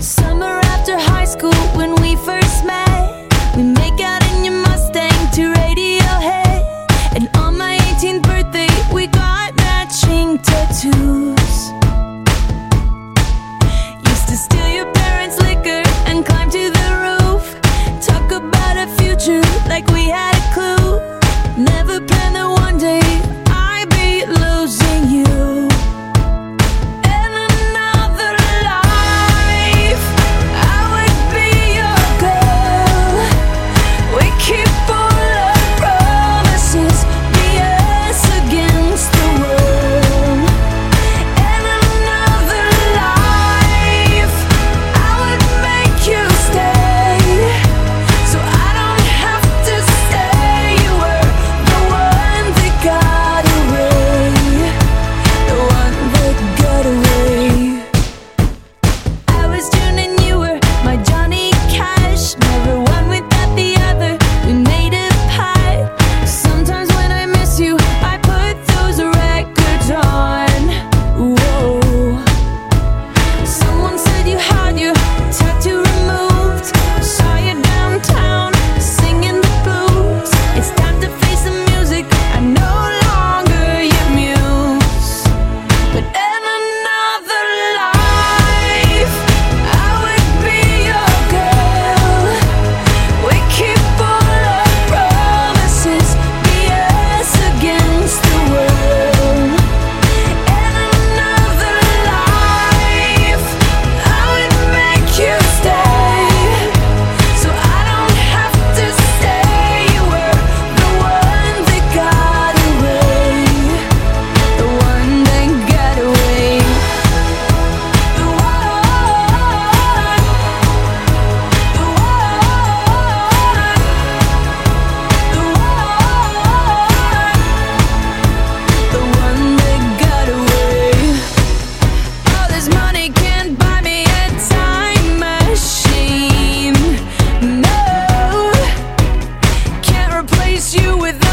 Summer after high school when we first met. We make out in your Mustang to Radiohead. And on my 18th birthday, we got matching tattoos. Used to steal your parents' liquor and climb to the roof. Talk about a future like we had a clue. you with